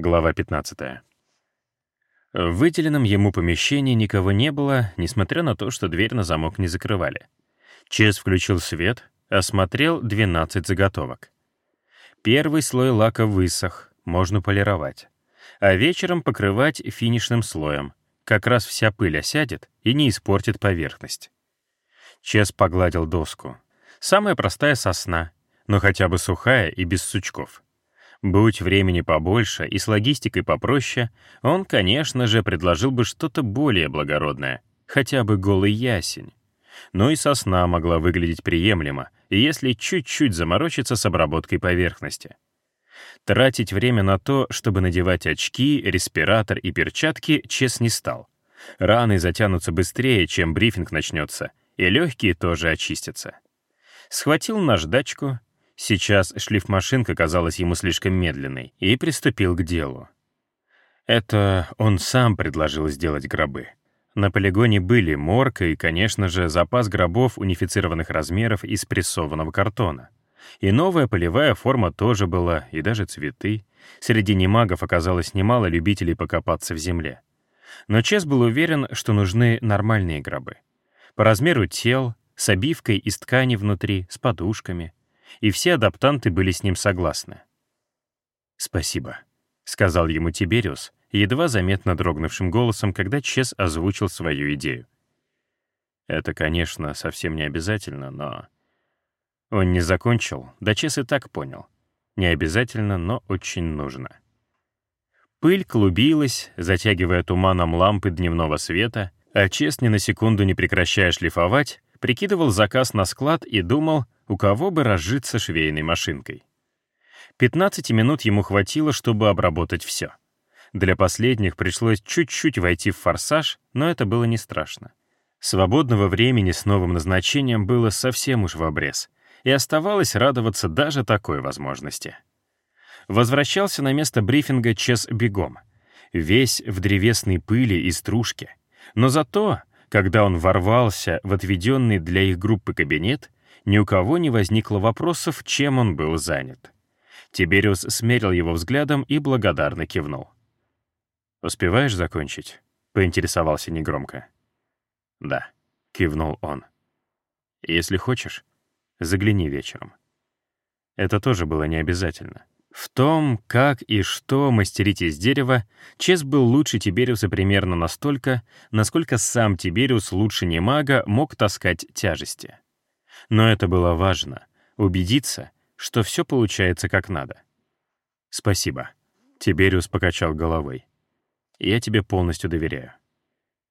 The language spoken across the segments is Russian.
Глава 15. В выделенном ему помещении никого не было, несмотря на то, что дверь на замок не закрывали. Чес включил свет, осмотрел 12 заготовок. Первый слой лака высох, можно полировать. А вечером покрывать финишным слоем. Как раз вся пыль осядет и не испортит поверхность. Чес погладил доску. Самая простая сосна, но хотя бы сухая и без сучков. Будь времени побольше и с логистикой попроще, он, конечно же, предложил бы что-то более благородное, хотя бы голый ясень. Но и сосна могла выглядеть приемлемо, если чуть-чуть заморочиться с обработкой поверхности. Тратить время на то, чтобы надевать очки, респиратор и перчатки, Чес не стал. Раны затянутся быстрее, чем брифинг начнется, и легкие тоже очистятся. Схватил наждачку, Сейчас шлифмашинка казалась ему слишком медленной, и приступил к делу. Это он сам предложил сделать гробы. На полигоне были морг и, конечно же, запас гробов унифицированных размеров из прессованного картона. И новая полевая форма тоже была, и даже цветы. Среди немагов оказалось немало любителей покопаться в земле. Но Чес был уверен, что нужны нормальные гробы. По размеру тел, с обивкой из ткани внутри, с подушками — и все адаптанты были с ним согласны. «Спасибо», — сказал ему Тибериус, едва заметно дрогнувшим голосом, когда Чес озвучил свою идею. Это, конечно, совсем не обязательно, но... Он не закончил, да Чес и так понял. Не обязательно, но очень нужно. Пыль клубилась, затягивая туманом лампы дневного света, а Чес, ни на секунду не прекращая шлифовать, прикидывал заказ на склад и думал, у кого бы разжиться швейной машинкой. 15 минут ему хватило, чтобы обработать все. Для последних пришлось чуть-чуть войти в форсаж, но это было не страшно. Свободного времени с новым назначением было совсем уж в обрез, и оставалось радоваться даже такой возможности. Возвращался на место брифинга Чес бегом, весь в древесной пыли и стружке. Но зато, когда он ворвался в отведенный для их группы кабинет, ни у кого не возникло вопросов, чем он был занят. Тибериус смерил его взглядом и благодарно кивнул. «Успеваешь закончить?» — поинтересовался негромко. «Да», — кивнул он. «Если хочешь, загляни вечером». Это тоже было не обязательно. В том, как и что мастерить из дерева, Чес был лучше Тибериуса примерно настолько, насколько сам Тибериус лучше немага мог таскать тяжести. Но это было важно — убедиться, что все получается как надо. «Спасибо», — Тибериус покачал головой. «Я тебе полностью доверяю».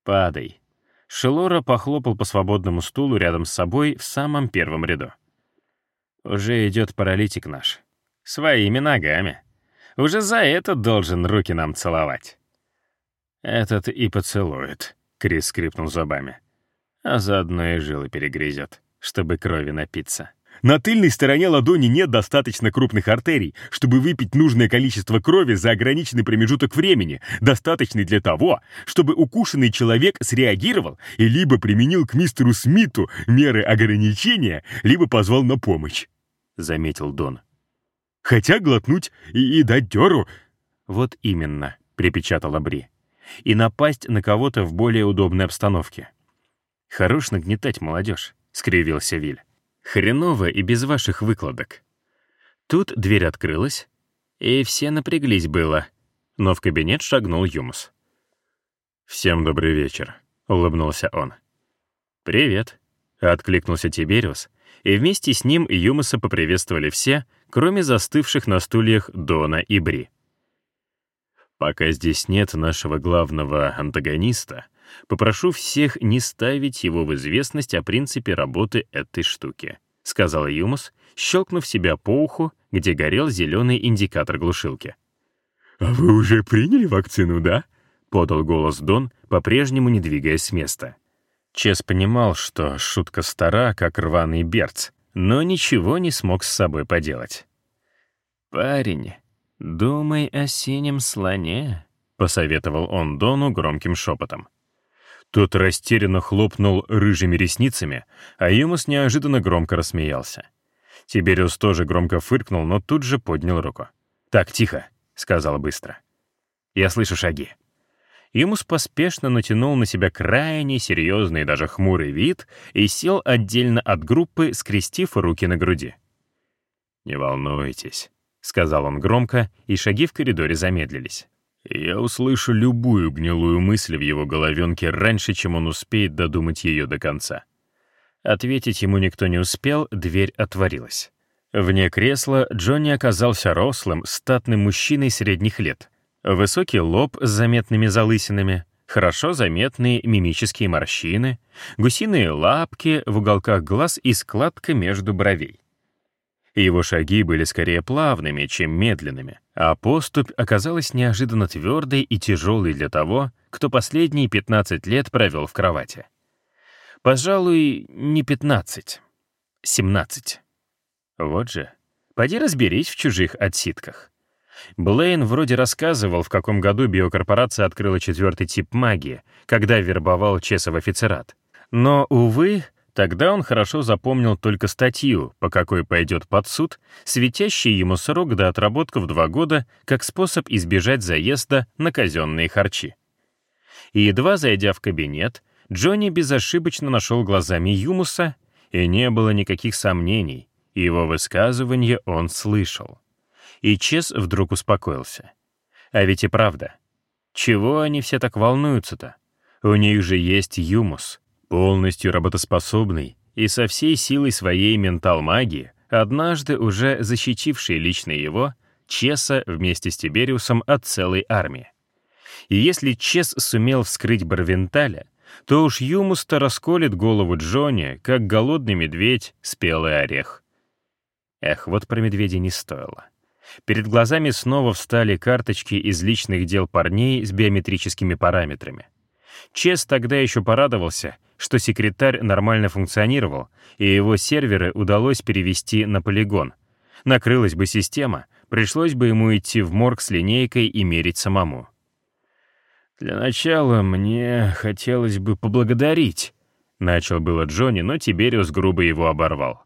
«Падай». Шелора похлопал по свободному стулу рядом с собой в самом первом ряду. «Уже идет паралитик наш. Своими ногами. Уже за это должен руки нам целовать». «Этот и поцелует», — Крис скрипнул зубами. «А заодно и жилы перегрызет» чтобы крови напиться. На тыльной стороне ладони нет достаточно крупных артерий, чтобы выпить нужное количество крови за ограниченный промежуток времени, достаточный для того, чтобы укушенный человек среагировал и либо применил к мистеру Смиту меры ограничения, либо позвал на помощь», — заметил Дон. «Хотя глотнуть и, и дать дёру...» «Вот именно», — припечатала Бри. «И напасть на кого-то в более удобной обстановке. Хорош нагнетать молодежь скривился Виль. «Хреново и без ваших выкладок». Тут дверь открылась, и все напряглись было, но в кабинет шагнул Юмус. «Всем добрый вечер», — улыбнулся он. «Привет», — откликнулся Тибериус, и вместе с ним Юмуса поприветствовали все, кроме застывших на стульях Дона и Бри. «Пока здесь нет нашего главного антагониста», Попрошу всех не ставить его в известность о принципе работы этой штуки», — сказал Юмус, щелкнув себя по уху, где горел зеленый индикатор глушилки. «А вы уже приняли вакцину, да?» — подал голос Дон, по-прежнему не двигаясь с места. Чес понимал, что шутка стара, как рваный берц, но ничего не смог с собой поделать. «Парень, думай о синем слоне», — посоветовал он Дону громким шепотом. Тот растерянно хлопнул рыжими ресницами, а Юмус неожиданно громко рассмеялся. Тибериус тоже громко фыркнул, но тут же поднял руку. «Так, тихо», — сказал быстро. Я слышу шаги». Юмус поспешно натянул на себя крайне серьезный даже хмурый вид и сел отдельно от группы, скрестив руки на груди. «Не волнуйтесь», — сказал он громко, и шаги в коридоре замедлились. «Я услышу любую гнилую мысль в его головенке раньше, чем он успеет додумать ее до конца». Ответить ему никто не успел, дверь отворилась. Вне кресла Джонни оказался рослым, статным мужчиной средних лет — Высокий лоб с заметными залысинами, хорошо заметные мимические морщины, гусиные лапки в уголках глаз и складка между бровей. Его шаги были скорее плавными, чем медленными, а поступь оказалась неожиданно твердой и тяжелой для того, кто последние 15 лет провел в кровати. Пожалуй, не 15, 17. Вот же, поди разберись в чужих отсидках. Блейн вроде рассказывал, в каком году биокорпорация открыла четвертый тип магии, когда вербовал Чеса в офицерат. Но, увы, тогда он хорошо запомнил только статью, по какой пойдет под суд, светящий ему срок до отработка в два года как способ избежать заезда на казенные харчи. И едва зайдя в кабинет, Джонни безошибочно нашел глазами Юмуса, и не было никаких сомнений, его высказывание он слышал и Чес вдруг успокоился. А ведь и правда. Чего они все так волнуются-то? У них же есть Юмус, полностью работоспособный и со всей силой своей ментал-магии, однажды уже защитивший лично его, Чеса вместе с Тибериусом от целой армии. И если Чес сумел вскрыть Барвенталя, то уж Юмус-то расколет голову Джонни, как голодный медведь спелый орех. Эх, вот про медведя не стоило. Перед глазами снова встали карточки из личных дел парней с биометрическими параметрами. Чес тогда еще порадовался, что секретарь нормально функционировал, и его серверы удалось перевести на полигон. Накрылась бы система, пришлось бы ему идти в морг с линейкой и мерить самому. «Для начала мне хотелось бы поблагодарить», — начал было Джонни, но Тибериус грубо его оборвал.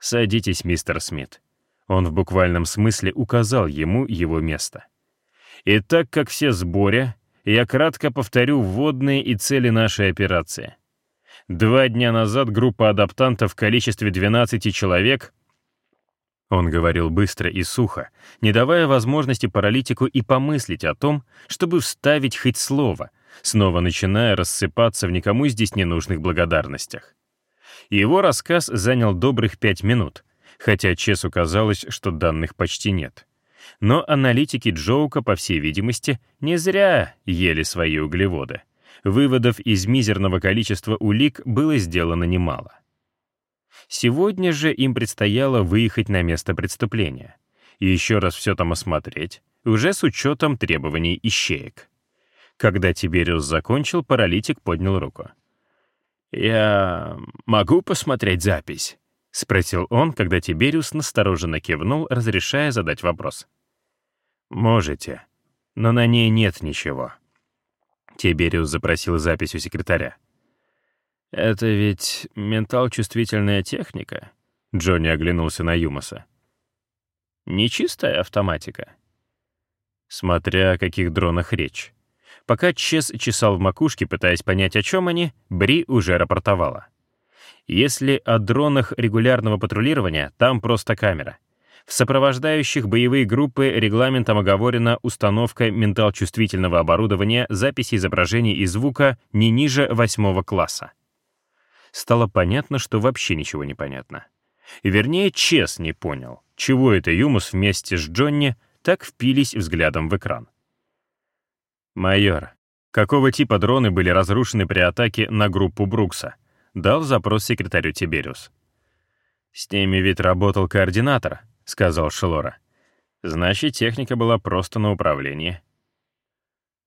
«Садитесь, мистер Смит. Он в буквальном смысле указал ему его место. И так как все сборе, я кратко повторю вводные и цели нашей операции. Два дня назад группа адаптантов в количестве 12 человек он говорил быстро и сухо, не давая возможности паралитику и помыслить о том, чтобы вставить хоть слово, снова начиная рассыпаться в никому здесь ненужных благодарностях. Его рассказ занял добрых пять минут, хотя Чесу казалось, что данных почти нет. Но аналитики Джоука, по всей видимости, не зря ели свои углеводы. Выводов из мизерного количества улик было сделано немало. Сегодня же им предстояло выехать на место преступления и еще раз все там осмотреть, уже с учетом требований ищеек. Когда Тибериус закончил, паралитик поднял руку. «Я могу посмотреть запись?» — спросил он, когда Тибериус настороженно кивнул, разрешая задать вопрос. «Можете, но на ней нет ничего». Тибериус запросил запись у секретаря. «Это ведь ментал-чувствительная техника?» Джонни оглянулся на Юмоса. «Нечистая автоматика?» Смотря о каких дронах речь. Пока Чес чесал в макушке, пытаясь понять, о чем они, Бри уже рапортовала. Если о дронах регулярного патрулирования, там просто камера. В сопровождающих боевые группы регламентом оговорена установка ментал-чувствительного оборудования записи изображений и звука не ниже восьмого класса. Стало понятно, что вообще ничего не понятно. Вернее, Чес не понял, чего это Юмус вместе с Джонни так впились взглядом в экран. «Майор, какого типа дроны были разрушены при атаке на группу Брукса?» дал запрос секретарю Тибериус. «С ними ведь работал координатор», — сказал Шелора. «Значит, техника была просто на управлении».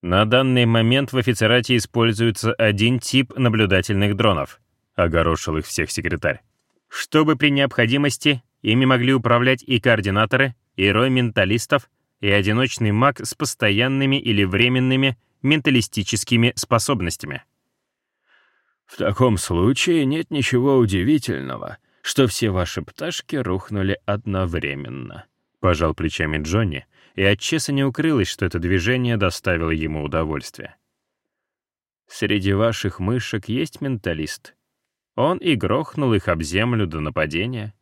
«На данный момент в офицерате используется один тип наблюдательных дронов», — огорошил их всех секретарь. «Чтобы при необходимости ими могли управлять и координаторы, и рой менталистов, и одиночный маг с постоянными или временными менталистическими способностями». В таком случае нет ничего удивительного, что все ваши пташки рухнули одновременно», — пожал плечами Джонни, и от Чеса не укрылось, что это движение доставило ему удовольствие. «Среди ваших мышек есть менталист. Он и грохнул их об землю до нападения».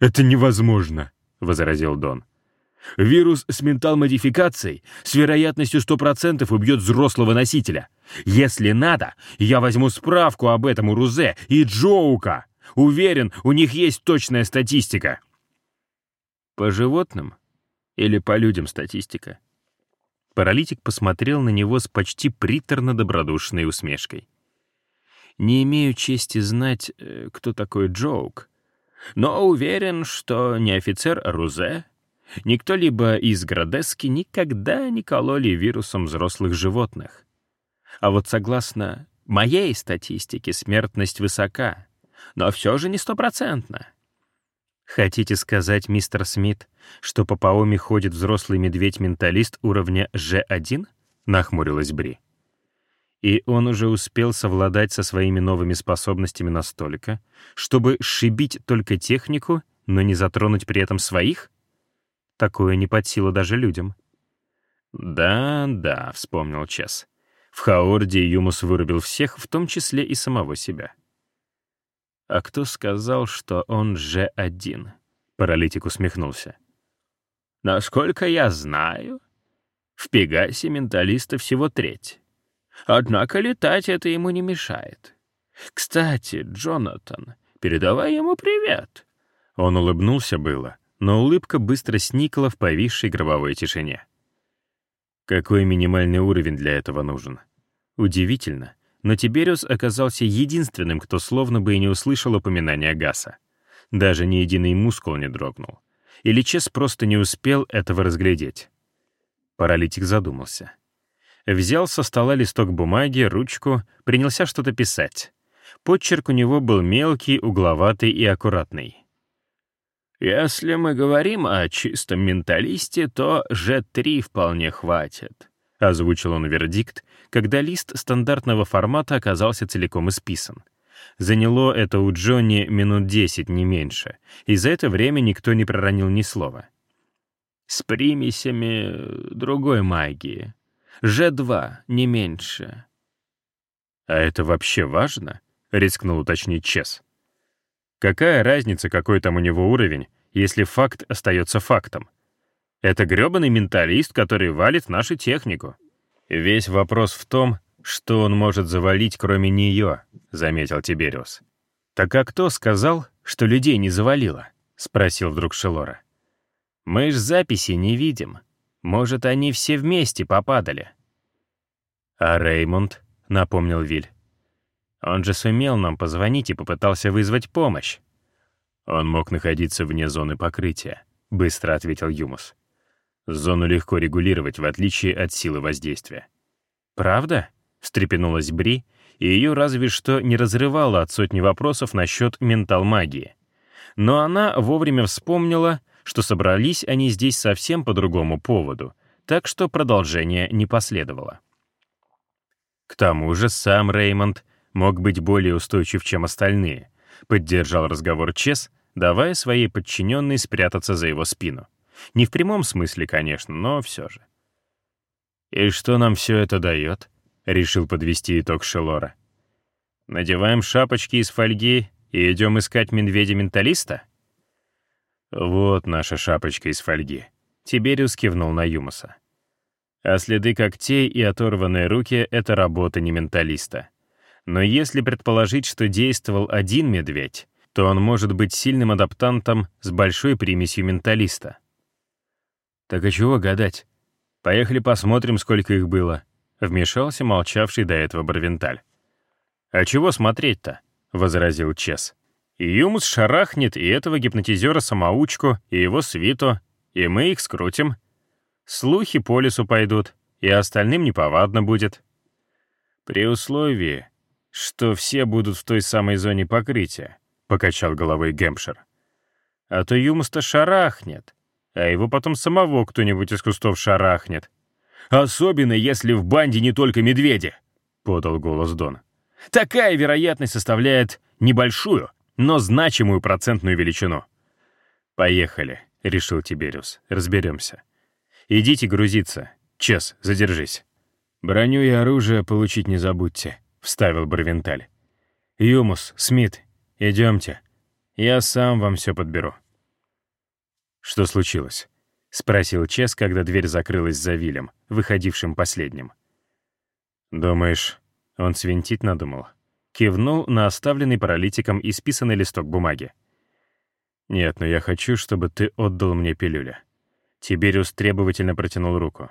«Это невозможно», — возразил Дон. Вирус с ментал-модификацией с вероятностью 100% убьет взрослого носителя. Если надо, я возьму справку об этом у Рузе и Джоука. Уверен, у них есть точная статистика. По животным или по людям статистика? Паралитик посмотрел на него с почти приторно-добродушной усмешкой. «Не имею чести знать, э, кто такой Джоук, но уверен, что не офицер Рузе, Никто либо из Градески никогда не кололи вирусом взрослых животных. А вот согласно моей статистике смертность высока, но все же не стопроцентна. Хотите сказать, мистер Смит, что по Паоме ходит взрослый медведь-менталист уровня G1? Нахмурилась Бри. И он уже успел совладать со своими новыми способностями настолько, чтобы сшибить только технику, но не затронуть при этом своих? Такое не под силу даже людям. «Да, да», — вспомнил Чес. В Хаорде Юмус вырубил всех, в том числе и самого себя. «А кто сказал, что он же один?» Паралитик усмехнулся. «Насколько я знаю, в Пегасе менталиста всего треть. Однако летать это ему не мешает. Кстати, Джонатан, передавай ему привет». Он улыбнулся было, но улыбка быстро сникла в повисшей гробовой тишине. Какой минимальный уровень для этого нужен? Удивительно, но Тибериус оказался единственным, кто словно бы и не услышал упоминания Гаса. Даже ни единый мускул не дрогнул. Или Чес просто не успел этого разглядеть. Паралитик задумался. Взял со стола листок бумаги, ручку, принялся что-то писать. Подчерк у него был мелкий, угловатый и аккуратный. Если мы говорим о чистом менталисте, то G3 вполне хватит, озвучил он вердикт, когда лист стандартного формата оказался целиком исписан. Заняло это у Джонни минут 10, не меньше, и за это время никто не проронил ни слова. С примесями другой магии. G2, не меньше. «А это вообще важно?» — рискнул уточнить Чес. Какая разница, какой там у него уровень, если факт остается фактом? Это грёбаный менталист, который валит нашу технику. Весь вопрос в том, что он может завалить, кроме нее, заметил Тибериус. Так а кто сказал, что людей не завалило? спросил вдруг Шелора. Мы ж записи не видим. Может, они все вместе попадали. А Реймонд, напомнил Виль. Он же сумел нам позвонить и попытался вызвать помощь. Он мог находиться вне зоны покрытия, быстро ответил Юмус. Зону легко регулировать, в отличие от силы воздействия. Правда? встрепенулась Бри, и ее разве что не разрывало от сотни вопросов насчет ментал-магии. Но она вовремя вспомнила, что собрались они здесь совсем по другому поводу, так что продолжение не последовало. К тому же сам Реймонд мог быть более устойчив, чем остальные, поддержал разговор Чес, давая своей подчиненной спрятаться за его спину. Не в прямом смысле, конечно, но все же. «И что нам все это дает?» — решил подвести итог Шелора. «Надеваем шапочки из фольги и идем искать медведя-менталиста?» «Вот наша шапочка из фольги», — Тибериус кивнул на Юмуса. «А следы когтей и оторванные руки — это работа не менталиста. Но если предположить, что действовал один медведь, то он может быть сильным адаптантом с большой примесью менталиста. «Так а чего гадать? Поехали посмотрим, сколько их было», — вмешался молчавший до этого Барвенталь. «А чего смотреть-то?» — возразил Чес. «И Юмус шарахнет и этого гипнотизера-самоучку, и его свиту, и мы их скрутим. Слухи по лесу пойдут, и остальным неповадно будет. При условии, что все будут в той самой зоне покрытия», — покачал головой Гемпшир. «А то Юмуста шарахнет, а его потом самого кто-нибудь из кустов шарахнет. Особенно, если в банде не только медведи», — подал голос Дон. «Такая вероятность составляет небольшую, но значимую процентную величину». «Поехали», — решил Тибериус, — «разберемся». «Идите грузиться. Чес, задержись». «Броню и оружие получить не забудьте», — вставил Барвенталь. «Юмус, Смит, идемте. Я сам вам все подберу». «Что случилось?» — спросил Чес, когда дверь закрылась за Вилем, выходившим последним. «Думаешь, он свинтить надумал?» Кивнул на оставленный паралитиком исписанный листок бумаги. «Нет, но я хочу, чтобы ты отдал мне пилюля». Тибериус требовательно протянул руку.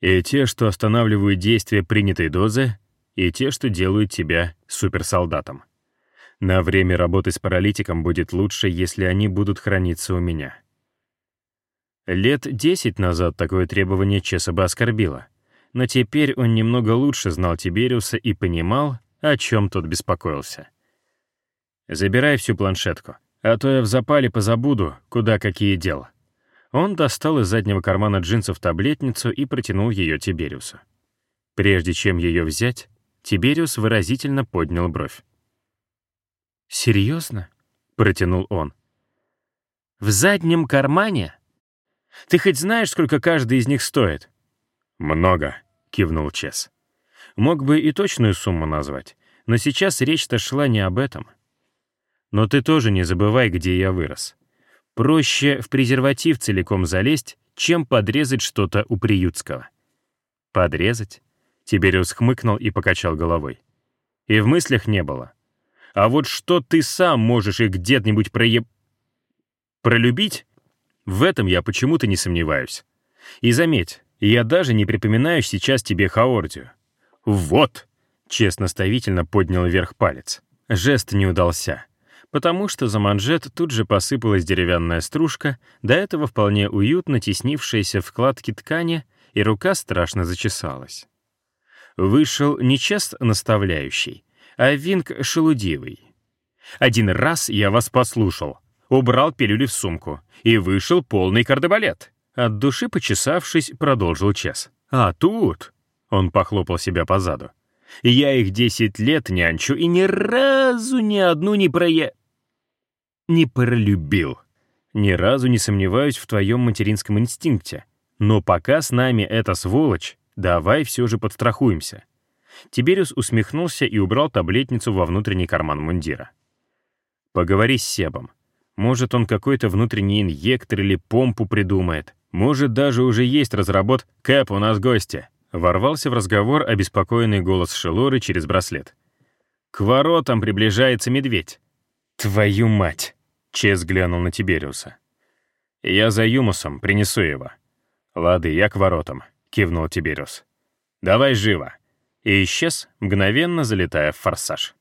«И те, что останавливают действие принятой дозы, и те, что делают тебя суперсолдатом. На время работы с паралитиком будет лучше, если они будут храниться у меня». Лет десять назад такое требование Чеса бы оскорбило, но теперь он немного лучше знал Тибериуса и понимал, о чем тот беспокоился. «Забирай всю планшетку, а то я в запале позабуду, куда какие дела». Он достал из заднего кармана джинсов таблетницу и протянул ее Тибериусу. Прежде чем ее взять, Тибериус выразительно поднял бровь. «Серьезно?» — протянул он. «В заднем кармане? Ты хоть знаешь, сколько каждый из них стоит?» «Много», — кивнул Чес. Мог бы и точную сумму назвать, но сейчас речь-то шла не об этом. Но ты тоже не забывай, где я вырос. Проще в презерватив целиком залезть, чем подрезать что-то у приютского. Подрезать? Тибериус хмыкнул и покачал головой. И в мыслях не было. А вот что ты сам можешь их где-нибудь проеб... Пролюбить? В этом я почему-то не сомневаюсь. И заметь, я даже не припоминаю сейчас тебе Хаордию. «Вот!» — честно ставительно поднял вверх палец. Жест не удался, потому что за манжет тут же посыпалась деревянная стружка, до этого вполне уютно теснившаяся в складке ткани, и рука страшно зачесалась. Вышел не чест наставляющий, а винк шелудивый. Один раз я вас послушал, убрал пилюли в сумку, и вышел полный кардебалет. От души почесавшись, продолжил Чес. А тут он похлопал себя по заду. «Я их десять лет нянчу и ни разу ни одну не прое... не пролюбил. Ни разу не сомневаюсь в твоем материнском инстинкте. Но пока с нами эта сволочь, давай все же подстрахуемся». Тибериус усмехнулся и убрал таблетницу во внутренний карман мундира. «Поговори с Себом. Может, он какой-то внутренний инъектор или помпу придумает. Может, даже уже есть разработ «Кэп, у нас гости». Ворвался в разговор обеспокоенный голос Шелоры через браслет. «К воротам приближается медведь». «Твою мать!» — Чес глянул на Тибериуса. «Я за Юмусом, принесу его». «Лады, я к воротам», — кивнул Тибериус. «Давай живо». И исчез, мгновенно залетая в форсаж.